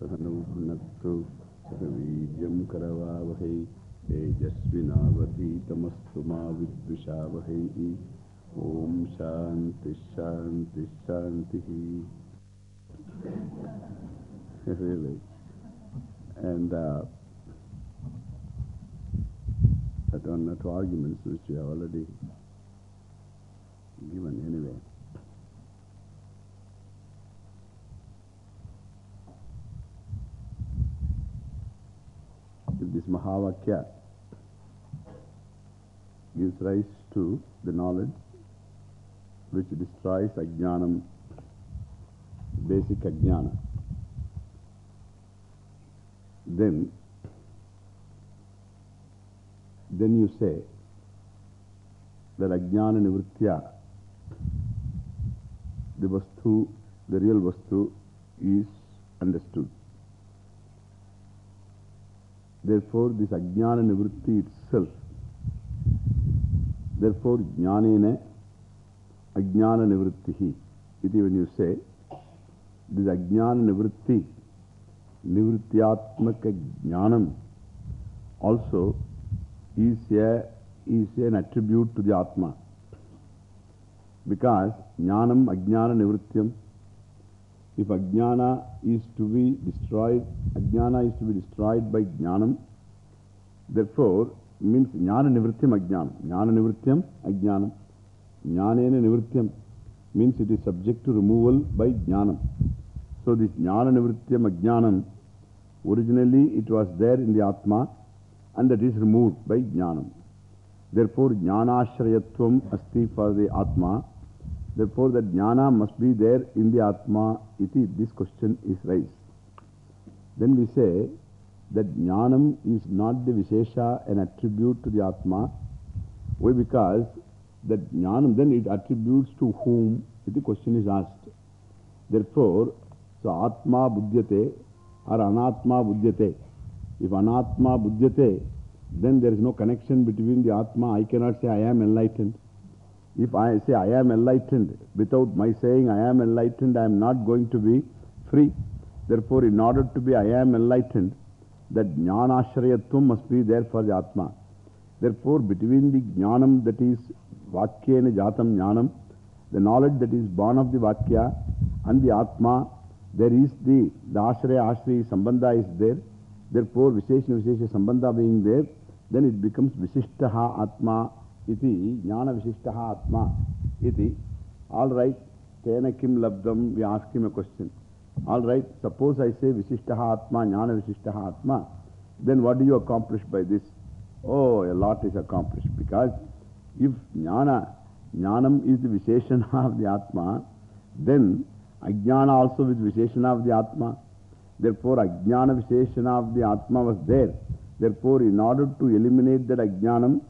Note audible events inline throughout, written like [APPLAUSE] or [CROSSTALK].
Sahanu Punattu Sahavirjam Karavavahai Tejasvinavati Tamastu Ma Vidvishavahai Om Shanti Shanti Shanti Really. And uh, that one or two arguments which we have already given anyway. If this Mahavakya gives rise to the knowledge which destroys ajnanam, basic ajnana, then, then you say that ajnana nivritya, the vastu, the real vastu is understood. Therefore, this ajnana nivritti itself, therefore, jnanena ajnana nivrittihi, iti when you say, this ajnana nivritti, nivrityatmaka jnanam also is, a, is an attribute to the Atma. Because jnanam, ajnana nivrityam, if ajnana is to be destroyed, ajnana is to be destroyed by jnanam, therefore means jnana nivrityam ajnanam. Jnana nivrityam ajnanam. Jnanena nivrityam means it is subject to removal by jnanam. So this jnana nivrityam ajnanam, originally it was there in the Atma and that is removed by jnanam. Therefore jnanashrayatvam asti for the Atma. Therefore, that jnana must be there in the Atma. Iti, this question is raised. Then we say that jnanam is not the Vishesha, an attribute to the Atma. Why? Because that jnanam, then it attributes to whom? The question is asked. Therefore, so Atma buddhyate or Anatma buddhyate. If Anatma buddhyate, then there is no connection between the Atma. I cannot say I am enlightened. If I say I am enlightened, without my saying I am enlightened, I am not going to be free. Therefore, in order to be I am enlightened, that jnanashrayatvam must be there for the Atma. Therefore, between the jnanam that is vakyena jatam jnanam, the knowledge that is born of the vakya and the Atma, there is the, the ashraya ashri sambandha is there. Therefore, visheshna vishesha sambandha being there, then it becomes visishtaha atma iti right, tena ask him a question. All right, suppose I say then what do you accomplish by this? Oh, a lot is accomplished because if jnana, jnanam is the visheshana of the atma, then ajnana also is visheshana of the atma. Therefore, ajnana visheshana of the atma was there. Therefore, in order to eliminate that ajnanam,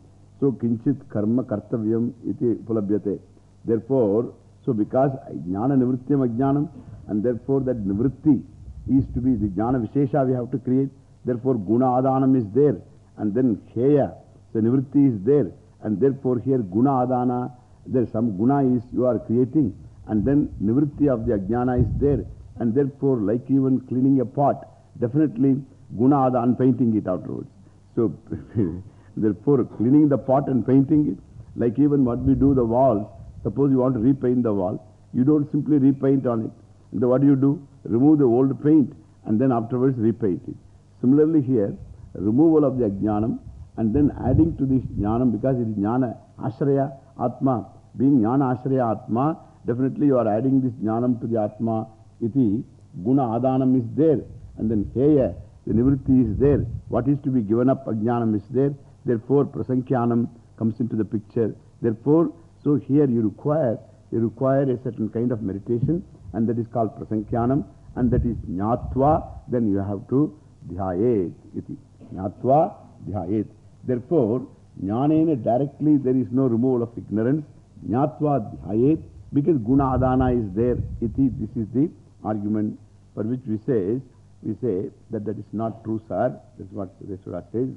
so kinchit karma kartavyam iti pulabhyate. Therefore, so because jnana nivrityam ajnanam, and therefore that nivritti is to be the jnana vishesha we have to create. Therefore, guna adanam is there. And then heya, the nivritti is there. And therefore, here guna adana, there some guna is you are creating. And then nivritti of the ajnana is there. And therefore, like even cleaning a pot, definitely guna adana, painting it afterwards. So, [LAUGHS] therefore, cleaning the pot and painting it, like even what we do the walls, suppose you want to repaint the wall, you don't simply repaint on it. And then what do you do? Remove the old paint and then afterwards repaint it. Similarly here, removal of the ajnanam and then adding to this jnanam because it is jnana ashraya atma. Being jnana ashraya atma, definitely you are adding this jnanam to the atma. Iti guna adanam is there and then heya, the nivritti is there. What is to be given up, ajnanam is there. Therefore, prasankyanam comes into the picture. Therefore, so here you require, you require a certain kind of meditation and that is called prasankyanam and that is jnatva, then you have to dhyayet iti. Jnatva dhyayet. Therefore, jnanena directly there is no removal of ignorance. Jnatva dhyayet because guna adana is there iti. This is the argument for which we say, we say that that is not true, sir. That's what Sureshwara says.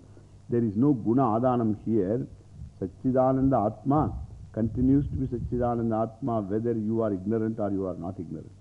There is no guna adanam here. Satchidananda Atma continues to be Satchidananda Atma whether you are ignorant or you are not ignorant.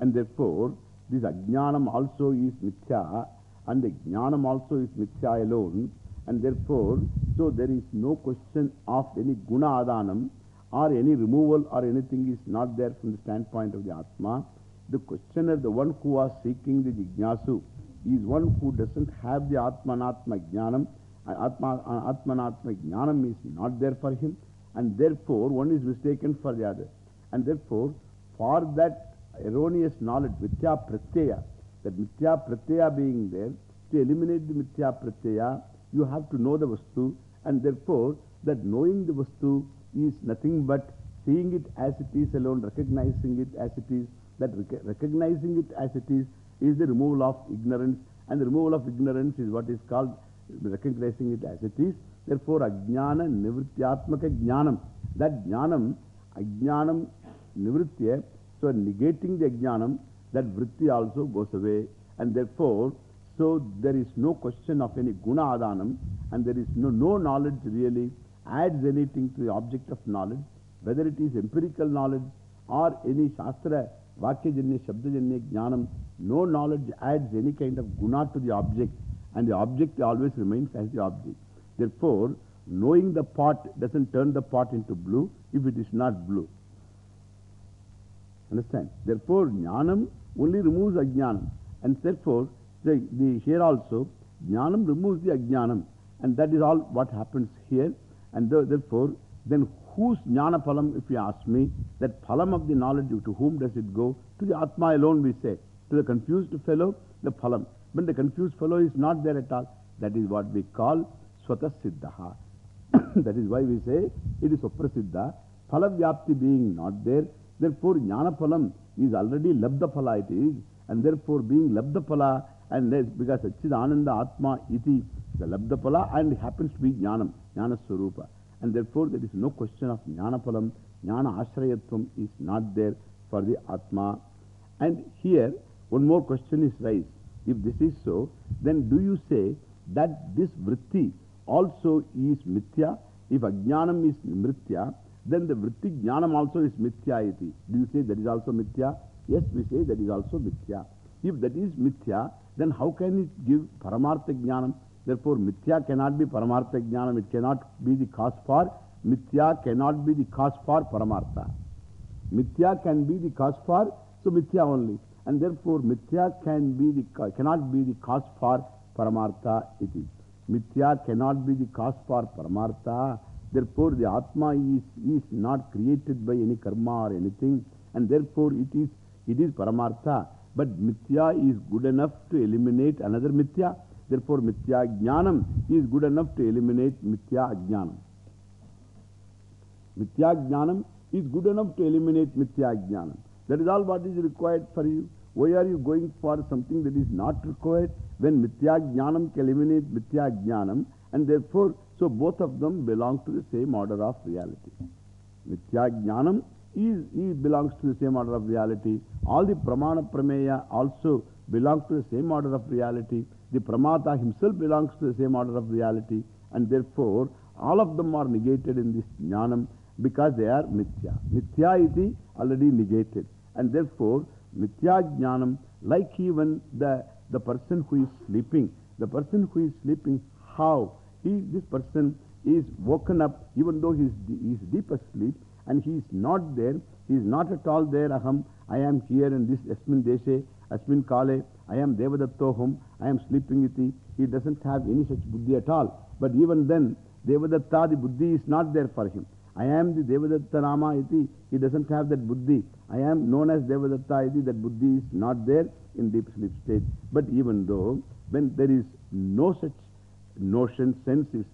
And therefore, this Ajnanam also is Mithya and the Jnanam also is Mithya alone. And therefore, so there is no question of any Guna Adhanam or any removal or anything is not there from the standpoint of the Atma. The questioner, the one who was seeking the Jignasu, is one who doesn't have the Atmanatma Jnanam. Atma, uh, Atmanatma Jnanam is not there for him. And therefore, one is mistaken for the other. And therefore, for that erroneous knowledge, Mithya Pratyaya, that Mithya Pratyaya being there, to eliminate the Mithya Pratyaya, you have to know the Vastu. And therefore, that knowing the Vastu is nothing but seeing it as it is alone, recognizing it as it is. That rec recognizing it as it is is the removal of ignorance. And the removal of ignorance is what is called recognizing it as it is. Therefore, Ajnana Nivrityatmaka Jnanam. That Jnanam, Ajnanam Nivritya, so negating the Ajnanam, that Vritti also goes away. And therefore, so there is no question of any Guna Adhanam, and there is no, no knowledge really adds anything to the object of knowledge, whether it is empirical knowledge or any Shastra, Vakyajanya, Shabdajanya, Jnanam, no knowledge adds any kind of guna to the object, and the object always remains as the object. Therefore, knowing the pot doesn't turn the pot into blue if it is not blue. Understand? Therefore, Jnanam only removes Ajnanam. And therefore, the, the, here also, Jnanam removes the Ajnanam. And that is all what happens here. And the, therefore, then whose Jnana Phalam, if you ask me, that Phalam of the knowledge, to whom does it go? To the Atma alone, we say. To the confused fellow, the Phalam. When the confused fellow is not there at all, that is what we call Swata Siddhaha. [COUGHS] that is why we say it is Suprasiddha. Phala Vyapti being not there, therefore Jnana Phalam is already Labdha Phala it is, and therefore being Labdha Phala, and because Satchidananda Atma iti, the Labdha Phala, and it happens to be Jnanam, Jnana Swarupa. And therefore there is no question of Jnana Phalam, Jnana Ashrayatvam is not there for the Atma. And here one more question is raised. If this is so, then do you say that this vritti also is mithya? If ajnanam is mithya, then the vritti jnanam also is mithya iti. Do you say that is also mithya? Yes, we say that is also mithya. If that is mithya, then how can it give paramartha jnanam? Therefore, mithya cannot be paramartha jnanam. It cannot be the cause for, mithya cannot be the cause for paramartha. Mithya can be the cause for, so mithya only. And therefore, mithya can be the, cannot be the cause for paramartha iti. Mithya cannot be the cause for paramartha. Therefore, the Atma is, is not created by any karma or anything. And therefore, it is, it is paramartha. But mithya is good enough to eliminate another mithya. Therefore, mithya jnanam is good enough to eliminate mithya ajnanam. Mithya jnanam is good enough to eliminate mithya jnanam. That is all what is required for you. Why are you going for something that is not required? When Mithya Jnanam can eliminate Mithya Jnanam, and therefore, so both of them belong to the same order of reality. Mithya Jnanam is, is, belongs to the same order of reality. All the Pramana Prameya also belong to the same order of reality. The Pramata himself belongs to the same order of reality. And therefore, all of them are negated in this Jnanam because they are Mithya. Mithya iti already negated. And therefore, Mithya Jnanam, like even the, the person who is sleeping, the person who is sleeping, how? He, this person is woken up even though he is, he is deep asleep and he is not there, he is not at all there, Aham, I am here in this Asmin Deshe, Asmin Kale, I am Devadattoham, I am sleeping iti. He doesn't have any such buddhi at all. But even then, Devadatta, the buddhi is not there for him. I am the Devadatta Nama iti. He doesn't have that buddhi. I am known as Devadatta iti. That buddhi is not there in deep sleep state. But even though when there is no such notion, sense is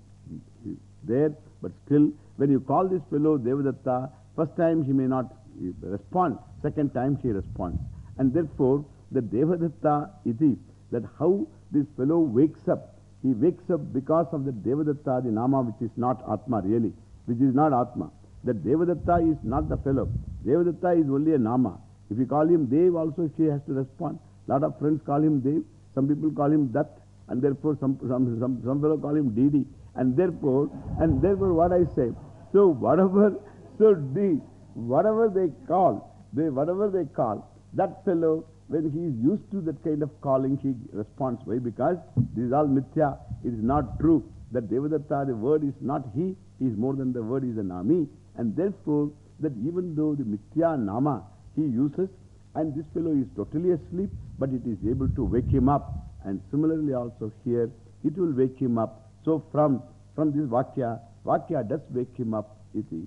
there, but still when you call this fellow Devadatta, first time he may not respond, second time he responds. And therefore, the Devadatta iti, that how this fellow wakes up, he wakes up because of the Devadatta, the Nama which is not Atma really which is not Atma. That Devadatta is not the fellow. Devadatta is only a Nama. If you call him Dev, also she has to respond. lot of friends call him Dev. Some people call him Dat. And therefore, some, some, some, some fellow call him Didi. And therefore, and therefore, what I say, so whatever, so D, whatever they call, they, whatever they call, that fellow, when he is used to that kind of calling, he responds. Why? Because this is all mithya. It is not true that Devadatta, the word is not he, he is more than the word is a nami. And therefore, that even though the mithya nama he uses, and this fellow is totally asleep, but it is able to wake him up. And similarly also here, it will wake him up. So from, from this Vakya, Vakya does wake him up, iti.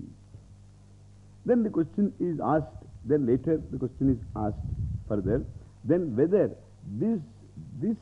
Then the question is asked, then later the question is asked further, then whether this, this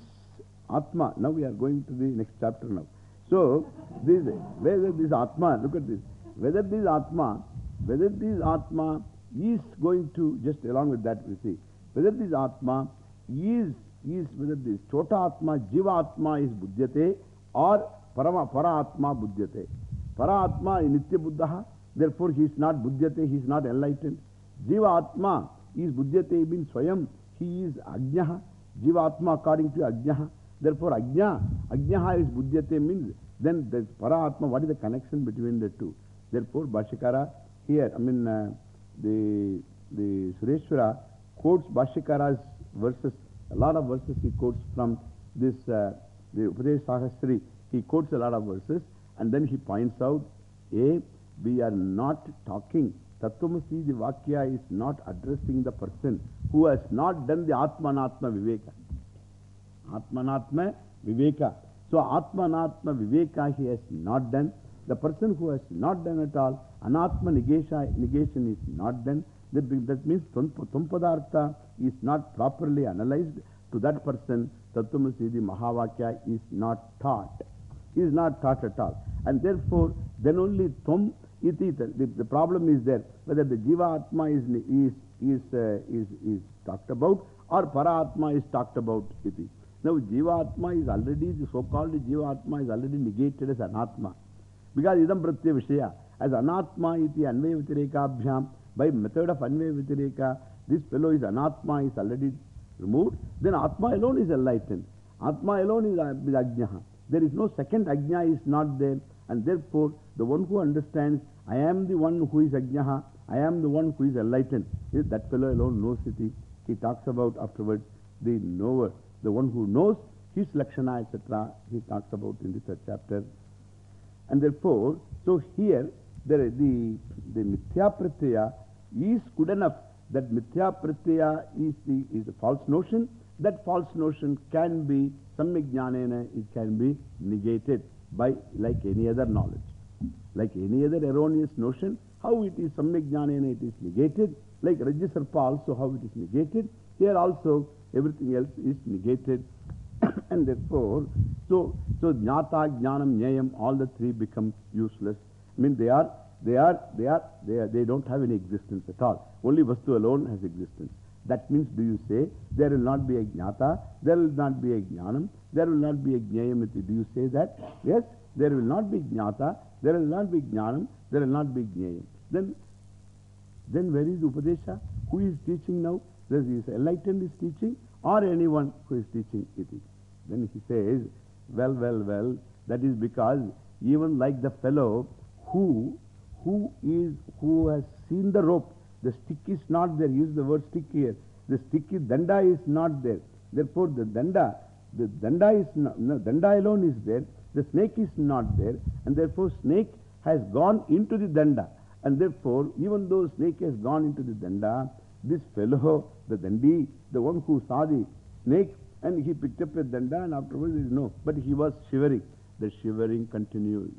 Atma, now we are going to the next chapter now. So, this, whether this Atma, look at this, whether this Atma, whether this Atma is going to, just along with that we see, whether this Atma is, is whether this Chota Atma, Jiva Atma is Buddhyate or Parama, Para Atma Buddhyate. Para Atma is Nitya Buddha, therefore he is not Buddhyate, he is not enlightened. Jiva Atma is Buddhyate means Swayam, he is Ajnaha. Jiva Atma according to Ajnaha. Therefore Ajna, Ajnaha is Buddhyate means then there's Para Atma, what is the connection between the two? Therefore Bhashikara here, I mean uh, the, the Sureshwara quotes Bhashikara's verses, a lot of verses he quotes from this, uh, the Upadesh Sahasri. He quotes a lot of verses and then he points out, A, we are not talking. Tattvamasi, the Vakya is not addressing the person who has not done the Atmanatma Viveka. Atmanatma Viveka. So Atmanatma Viveka he has not done. The person who has not done at all, Anatma negation, negation is not done. That, that means Tumpadartha is not properly analyzed. To that person, Tattvamasi, the Mahavakya is not taught. Is not taught at all. And therefore, then only Tvam iti, the, the problem is there. Whether the Jiva Atma is, is, uh, is, is talked about or Paratma is talked about iti. Now, Jiva Atma is already, the so called Jiva Atma is already negated as Anatma. Because idam pratyaya vishaya, as anatma iti anvaya vitireka abhyam, by method of anvaya vitireka, this fellow is anatma is already removed, then atma alone is enlightened. Atma alone is, uh, is ajnaha. There is no second ajna is not there, and therefore the one who understands, I am the one who is ajnaha, I am the one who is enlightened. That fellow alone knows it, he talks about afterwards the knower, the one who knows his lakshana, etc. He talks about in the third chapter. And therefore, so here the, the, the Mithya Pratyaya is good enough that Mithya Pratyaya is, the, is a false notion. That false notion can be, Samyajnanena, it can be negated by like any other knowledge. Like any other erroneous notion, how it is Samyajnanena, it is negated. Like Rajjusarpa also, how it is negated. Here also, everything else is negated. [COUGHS] and therefore, so, so jnata, jnanam, nyayam, all the three become useless. I mean, they are, they are, they are, they are, they don't have any existence at all. Only vastu alone has existence. That means, do you say, there will not be a jnata, there will not be a jnanam, there will not be a jnayam? Do you say that? Yes, there will not be jnata, there will not be jnanam, there will not be jnayam. Then, then where is Upadesha? Who is teaching now? There is enlightened is teaching or anyone who is teaching it. Then he says, well, well, well, that is because even like the fellow who, who is, who has seen the rope, the stick is not there. Use the word stick here. The stick is, danda is not there. Therefore, the danda, the danda is not, no, danda alone is there. The snake is not there. And therefore, snake has gone into the danda. And therefore, even though snake has gone into the danda, this fellow, the dandi, the one who saw the snake, and he picked up a danda and afterwards is no. But he was shivering. The shivering continues.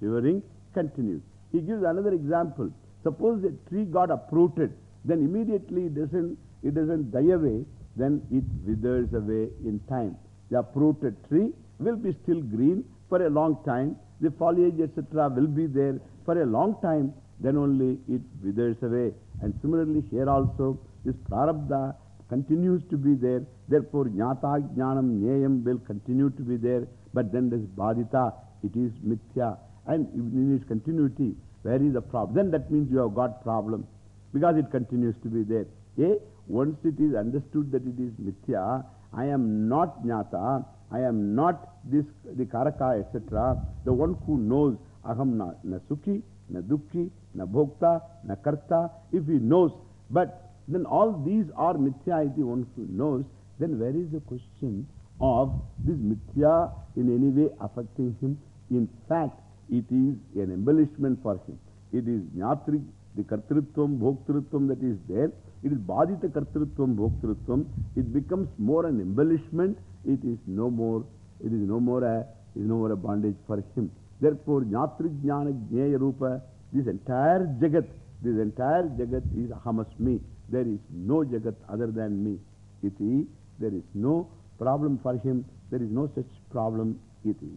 Shivering continues. He gives another example. Suppose a tree got uprooted, then immediately it doesn't, it doesn't die away, then it withers away in time. The uprooted tree will be still green for a long time. The foliage, etc., will be there for a long time. Then only it withers away. And similarly, here also, this prarabdha continues to be there. Therefore, jnata, jnanam, nyayam will continue to be there. But then this badita, it is mithya. And in its continuity, where is the problem? Then that means you have got problem. Because it continues to be there. A, once it is understood that it is mithya, I am not jnata, I am not this, the karaka, etc. The one who knows, aham na, na sukhi, na dukkhi, na bhokta, na karta, if he knows, but then all these are mithya iti one who knows, then where is the question of this mithya in any way affecting him? In fact, it is an embellishment for him. It is jnatri, the kartrutvam, bhoktrutvam that is there. It is badita kartrutvam, bhoktrutvam. It becomes more an embellishment. It is no more, it is no more a, is no more a bondage for him. Therefore, jnatri jnana jnaya rupa, this entire jagat, this entire jagat is ahamasmi. There is no jagat other than me. Iti, there is no problem for him. There is no such problem. Iti.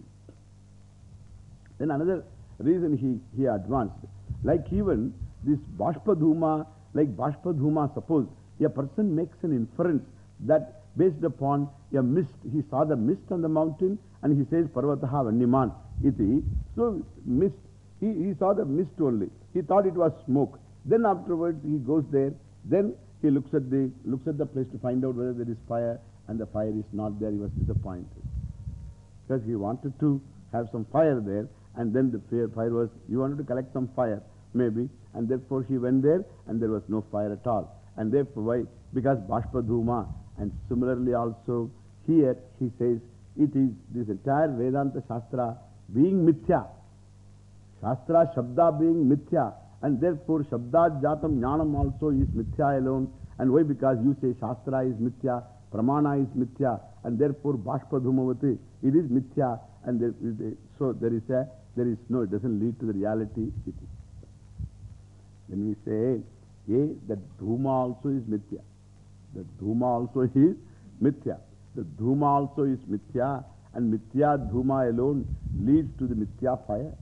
Then another reason he, he advanced, like even this Bashpadhuma, like Bashpadhuma, suppose a person makes an inference that based upon a mist, he saw the mist on the mountain and he says Parvataha Vanniman iti. So mist, he, he saw the mist only. He thought it was smoke. Then afterwards he goes there. Then he looks at the, looks at the place to find out whether there is fire and the fire is not there. He was disappointed. Because he wanted to have some fire there and then the fire fire was, he wanted to collect some fire maybe and therefore he went there and there was no fire at all. And therefore why? Because Bashpadhuma and similarly also here he says it is this entire Vedanta Shastra being mithya. Shastra Shabda being mithya and therefore Shabda Jatam Jnanam also is mithya alone. And why? Because you say Shastra is mithya, Pramana is mithya and therefore Bashpadhumavati it is mithya and there, so there is a, there is no, it doesn't lead to the reality. When we say, A, that Dhuma also is mithya. The Dhuma also is mithya. The Dhuma also is mithya and mithya Dhuma alone leads to the mithya fire.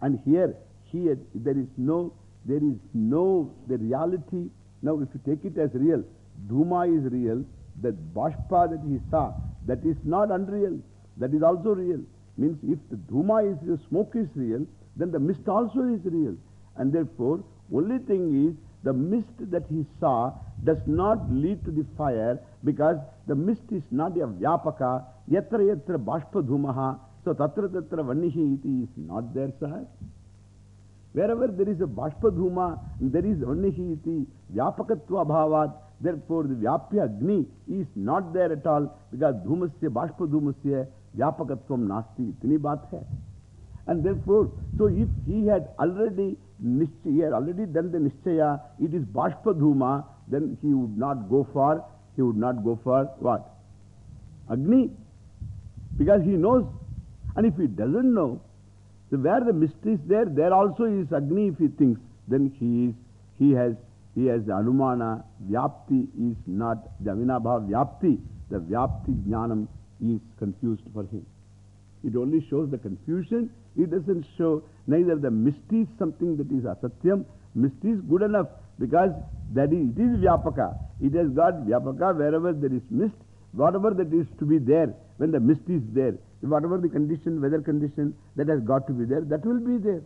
And here, here there is no, there is no, the reality. Now if you take it as real, Dhuma is real, that Bashpa that he saw, that is not unreal, that is also real. Means if the Dhuma is, the smoke is real, then the mist also is real. And therefore, only thing is, the mist that he saw does not lead to the fire because the mist is not a vyapaka, yatra yatra bashpa dhumaha, so tatra tatra vannihi iti is not there, sir. Wherever there is a bashpa dhuma, there is vannihi iti, vyapakatva bhavat, therefore the vyapya agni is not there at all because dhumasya, bashpa dhumasya, vyapakatvam nasti, itni baat hai. And therefore, so if he had already he had already done the Nishchaya, it is Bashpadhuma, then he would not go for, he would not go for what? Agni. Because he knows. And if he doesn't know, where the mist is there, there also is Agni if he thinks, then he is, he has, he has the Anumana, Vyapti is not, the Vyapti, the Vyapti Jnanam is confused for him. It only shows the confusion. It doesn't show neither the mystery is something that is asatyam. Mystery is good enough because that is, it is vyapaka. It has got vyapaka wherever there is mist. Whatever that is to be there when the mist is there. Whatever the condition, weather condition that has got to be there, that will be there.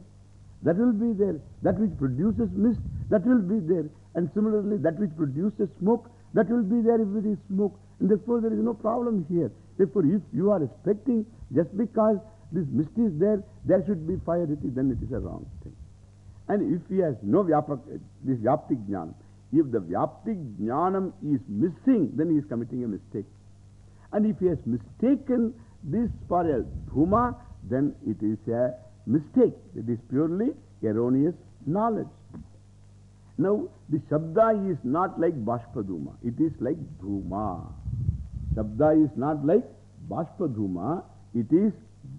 That will be there. That which produces mist, that will be there. And similarly, that which produces smoke, that will be there if it is smoke. And therefore, there is no problem here. Therefore, if you are expecting just because this mist is there, there should be fire, then it is a wrong thing. And if he has no vyapak, eh, this vyaptik jnanam, if the vyaptik jnanam is missing, then he is committing a mistake. And if he has mistaken this for a dhuma, then it is a mistake. It is purely erroneous knowledge. Now, the Shabda is not like Bashpadhuma. It is like Dhuma. Shabda is not like Bashpadhuma. It is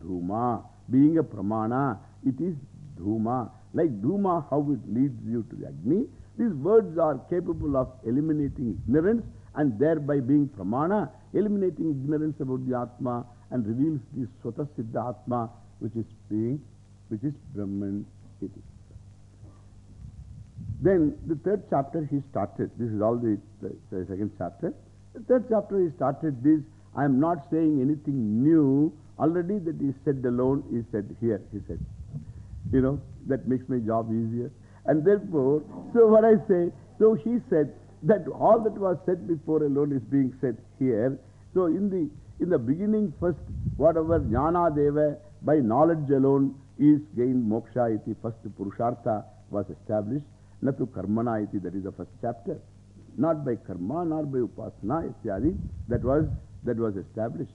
Dhuma. Being a Pramana, it is Dhuma. Like Dhuma, how it leads you to the Agni. These words are capable of eliminating ignorance and thereby being Pramana, eliminating ignorance about the Atma and reveals the Swata Siddha Atma, which is being, which is Brahman. It is. Then the third chapter he started. This is all the, the, the second chapter. The third chapter he started this. I am not saying anything new. Already that is said alone is said here, he said. You know, that makes my job easier. And therefore, so what I say, so he said that all that was said before alone is being said here. So in the, in the beginning first, whatever jnana deva, by knowledge alone is gained moksha iti, first purushartha was established. Natu karmana iti, that is the first chapter. Not by karma, nor by upasana, ityadi. That was, that was established.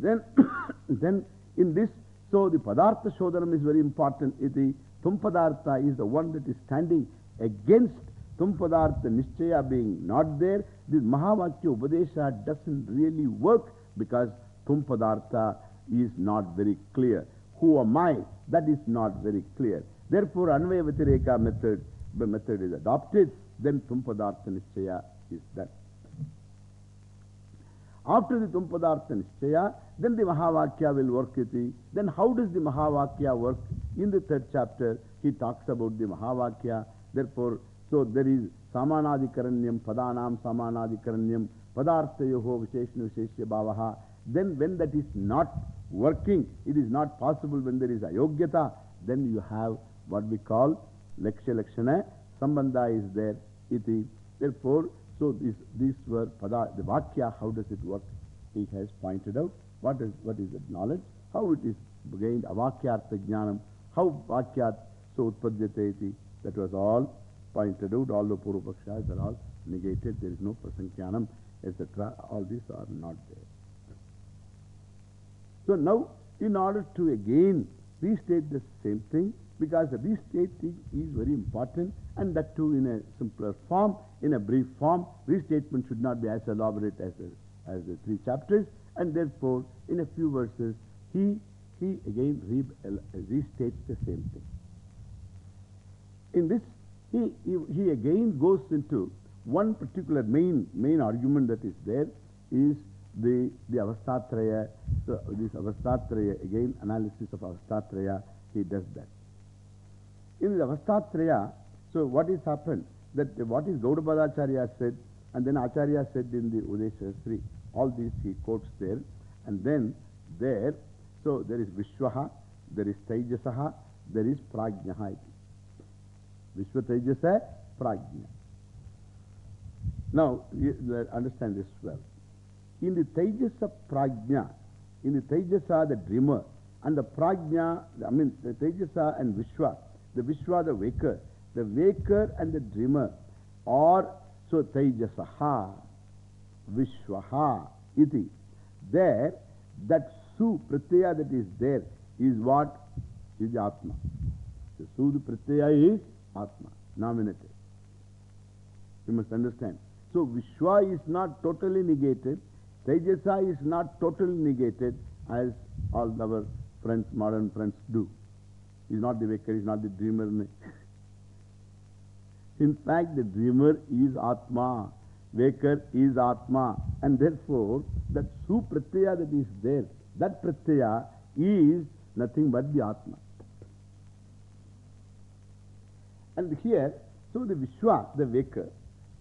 Then, [COUGHS] then in this, so the padartha shodhanam is very important. Iti, tumpadartha is the one that is standing against tumpadartha nishchaya being not there. This Mahavakya Upadesha doesn't really work because Tum tumpadartha is not very clear. Who am I? That is not very clear. Therefore, Anvaya Vatireka method, method is adopted. Then tumpadartha nishchaya is done. After the Tumpadartha Nishchaya, then the Mahavakya will work iti. Then how does the Mahavakya work? In the third chapter, he talks about the Mahavakya. Therefore, so there is Samanadikaranyam, Padanam Samanadikaranyam, Padarthayoho Visheshna Visheshya Bhavaha. Then when that is not working, it is not possible when there is Ayogyata, then you have what we call Laksha Lakshana, Sambandha is there, iti. Therefore, so this, these were pada, the Vakya, how does it work? He has pointed out what is, what is the knowledge, how it is gained, Avakyartha Jnanam, how Vakyat so Utpadyate iti. That was all pointed out, all the Purvapakshas are all negated, there is no Prasankyanam, etc. All these are not there. So now, in order to again restate the same thing, because the restating is very important and that too in a simpler form, in a brief form. Restatement should not be as elaborate as, a, as the three chapters and therefore in a few verses he, he again re, restates the same thing. In this, he, he, he again goes into one particular main, main argument that is there is the, the Avastatraya. So this Avastatraya, again analysis of Avastatraya, he does that. In the Avastatraya, so what has happened? That what is Gaudapadacharya said, and then Acharya said in the Upadesh Sahasri, all these he quotes there, and then there, so there is Vishwaha, there is Tejasaha, there is Prajnaha. Vishwa Tejasa, Prajna. Now, understand this well. In the Tejasa Prajna, in the Tejasa, the dreamer, and the Prajna, I mean, the Tejasa and Vishwa, the Vishwa, the waker, the waker and the dreamer are, so Tejasaha, Vishwaha, iti. There, that Su Pratyaya that is there is what? Is the Atma. The Su Pratyaya is Atma, nominated. You must understand. So Vishwa is not totally negated. Tejasa is not totally negated as all our friends, modern friends do. He's not the waker, he's not the dreamer. [LAUGHS] In fact, the dreamer is Atma, waker is Atma, and therefore that Supratyaya that is there, that Pratyaya is nothing but the Atma. And here, so the Vishwa, the waker,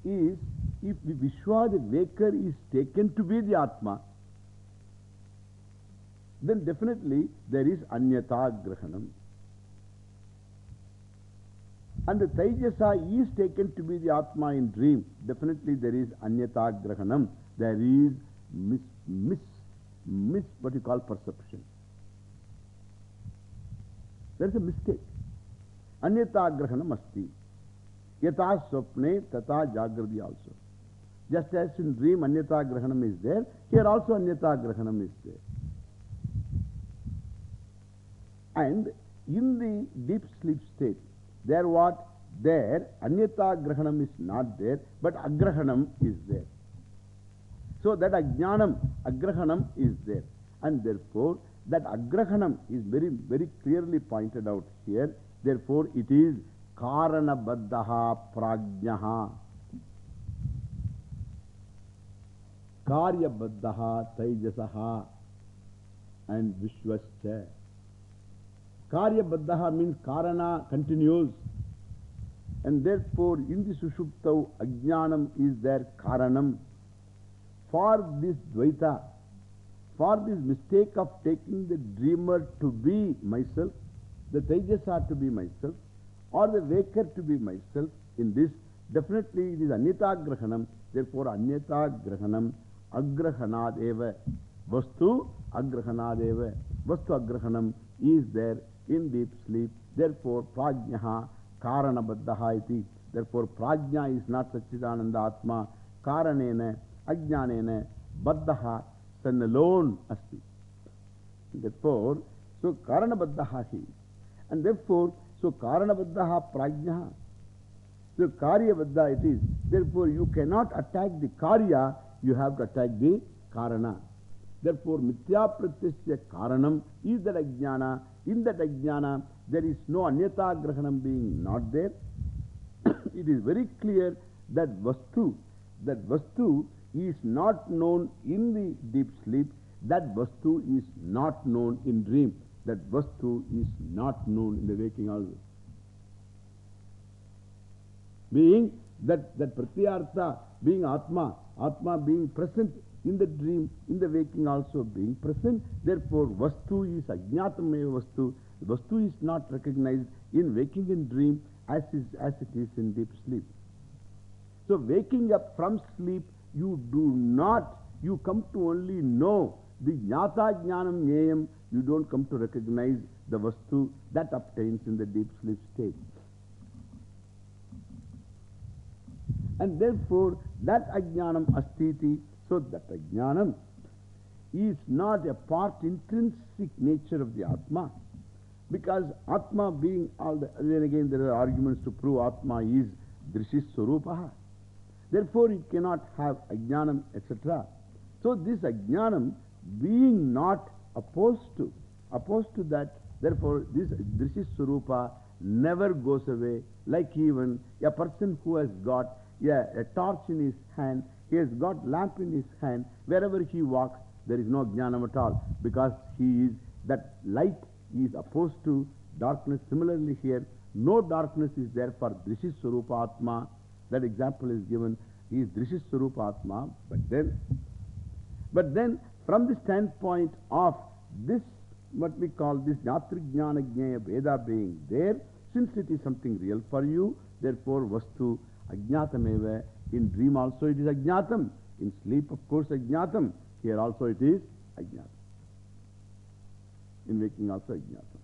is, if the Vishwa, the waker, is taken to be the Atma, then definitely there is Anyata Grahanam. And the Tejasa is taken to be the Atma in dream. Definitely there is Anyata Grahanam. There is miss, miss, miss what you call perception. There is a mistake. Anyata asti. Yata Swapne Tata Jagradi also. Just as in dream Anyata is there, here also Anyata is there. And in the deep sleep state, there what? There, Anyata is not there, but Agrahanam is there. So that Ajnanam, Agrahanam is there. And therefore, that Agrahanam is very, very clearly pointed out here. Therefore, it is Karana Baddaha Prajnaha. Karya Baddaha Taijasaha and Vishwascha. Karya Baddaha means Karana continues. And therefore, in the Sushuptau, Ajnanam is their Karanam. For this Dvaita, for this mistake of taking the dreamer to be myself, the Tejasa to be myself, or the waker to be myself, in this, definitely it is Anyata Grahanam. Therefore, Anyata Grahanam, Agrahanad eva. Vastu Agrahanad eva. Vastu Agrahanam is there in deep sleep. Therefore, Prajnaha Karanabaddaha iti. Therefore, prajna is not Satchidananda Atma. Karanena, Ajnanena, Baddaha, stand alone asti. Therefore, so Karanabaddaha he. And therefore, so Karanabaddaha prajna. So Karyabadda it is. Therefore, you cannot attack the Karya, you have to attack the Karana. Therefore, Mithya Pratyasya Karanam is that Ajnana. In that Ajnana, there is no Anyata Grahanam being not there. [COUGHS] it is very clear that Vastu, that Vastu is not known in the deep sleep, that Vastu is not known in dream, that Vastu is not known in the waking also. Being that, that Pratyartha, being Atma, Atma being present in the dream, in the waking also being present. Therefore, Vastu is Ajnatameva Vastu. Vastu is not recognized in waking and dream as, is, as it is in deep sleep. So, waking up from sleep, you do not, you come to only know the Jnata Jnanam Nyayam, you don't come to recognize the Vastu that obtains in the deep sleep state. And therefore, that Ajnanam Astiti, so that Ajnanam is not a part intrinsic nature of the Atma. Because Atma being all the, then again there are arguments to prove Atma is Drishis. Therefore, it cannot have Ajnanam, etc. So, this Ajnanam being not opposed to, opposed to that, therefore, this Swarupa never goes away. Like even a person who has got a, a torch in his hand, he has got lamp in his hand, wherever he walks, there is no jnanam at all, because he is, that light is opposed to darkness. Similarly here, no darkness is there for Swarupa Atma. That example is given, he is Swarupa Atma, but then, but then from the standpoint of this, what we call this Yatrik Jnana Jnaya Veda being there, since it is something real for you, therefore Vastu Ajnatameva. In dream also it is Ajnatam. In sleep, of course, Ajnatam. Here also it is Ajnatam. In waking also Ajnatam.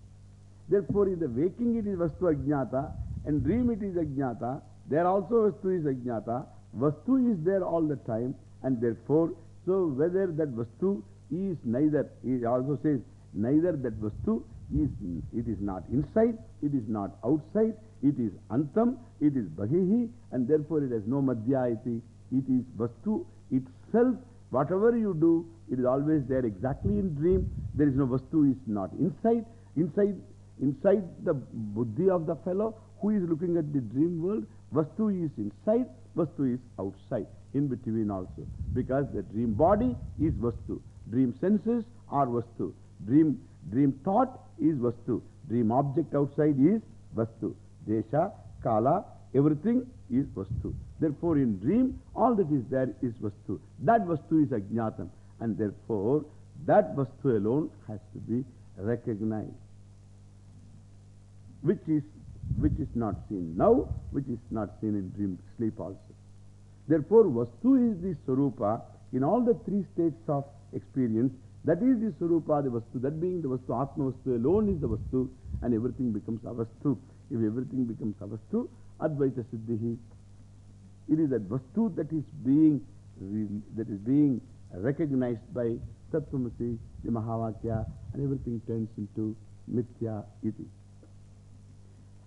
Therefore, in the waking it is Vastu Ajnata, and dream it is Ajnata. There also Vastu is Ajnata. Vastu is there all the time, and therefore, so whether that Vastu is neither, he also says, neither that Vastu is, it is not inside, it is not outside, it is Antam, it is Bahihi, and therefore it has no Madhyayati. It is Vastu itself. Whatever you do, it is always there exactly in dream. There is no Vastu, is not inside. Inside, inside the Buddhi of the fellow who is looking at the dream world, Vastu is inside, Vastu is outside, in between also. Because the dream body is Vastu. Dream senses are Vastu. Dream, dream thought is Vastu. Dream object outside is Vastu. Desha, Kala, everything is Vastu. Therefore, in dream, all that is there is Vastu. That Vastu is Ajnatam. And therefore, that Vastu alone has to be recognized. Which is, which is not seen now, which is not seen in dream sleep also. Therefore, Vastu is the Swarupa in all the three states of experience. That is the Swarupa, the Vastu. That being the Vastu, Atma Vastu alone is the Vastu, and everything becomes Avastu. If everything becomes avastu, Advaita Siddhihi. It is that vastu that is being, that is being recognized by Tattvamasi, the Mahavakya, and everything turns into Mithya iti.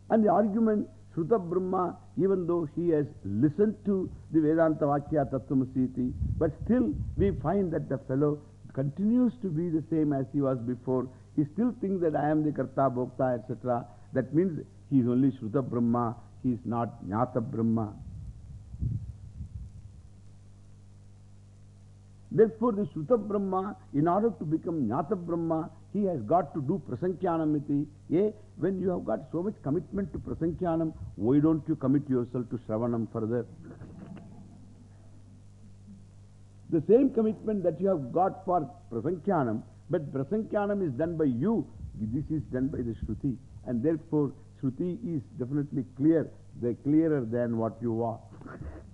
And the argument, Shruta Brahma, even though he has listened to the Vedanta Vakya Tattvamasi but still we find that the fellow continues to be the same as he was before. He still thinks that I am the Karta, Bhokta, etc. That means he is only Shruta Brahma, he is not Jnata Brahma. Therefore, the Shruta Brahma, in order to become Jnata Brahma, he has got to do Prasankhyanamiti. Eh? When you have got so much commitment to Prasankhyanam, why don't you commit yourself to Shravanam further? The same commitment that you have got for Prasankhyanam, but Prasankhyanam is done by you, this is done by the Shruti. And therefore, Shruti is definitely clear, they clearer than what you are. [LAUGHS]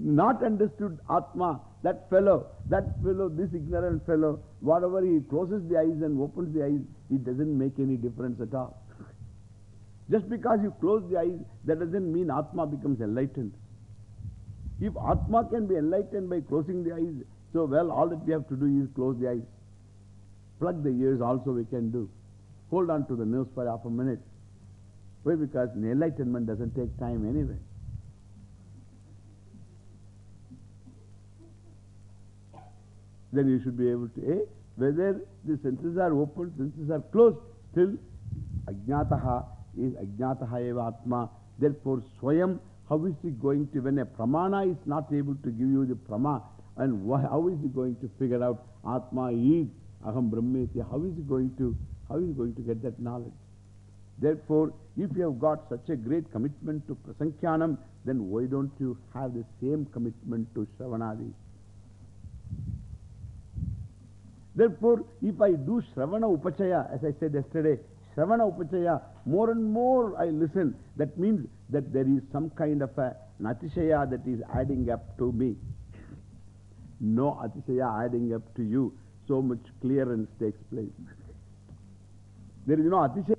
Not understood Atma, that fellow, that fellow, this ignorant fellow, whatever he closes the eyes and opens the eyes, it doesn't make any difference at all. Just because you close the eyes, that doesn't mean Atma becomes enlightened. If Atma can be enlightened by closing the eyes, so well, all that we have to do is close the eyes. Plug the ears also we can do. Hold on to the nose for half a minute. Why? Because enlightenment doesn't take time anyway. Then you should be able to, eh, whether the senses are open, senses are closed, still Ajnataha is Ajnataha eva Atma. Therefore, Swayam, how is he going to, when a Pramana is not able to give you the Prama, and why, how is he going to figure out Atma is Aham Brahmeti? How is he going to, how is he going to get that knowledge? Therefore, if you have got such a great commitment to Prasankhyanam, then why don't you have the same commitment to Shravanadi? Therefore, if I do Shravana Upachaya, as I said yesterday, Shravana Upachaya, more and more I listen, that means that there is some kind of a, an Atishaya that is adding up to me. No Atishaya adding up to you. So much clearance takes place. There is no Atishaya.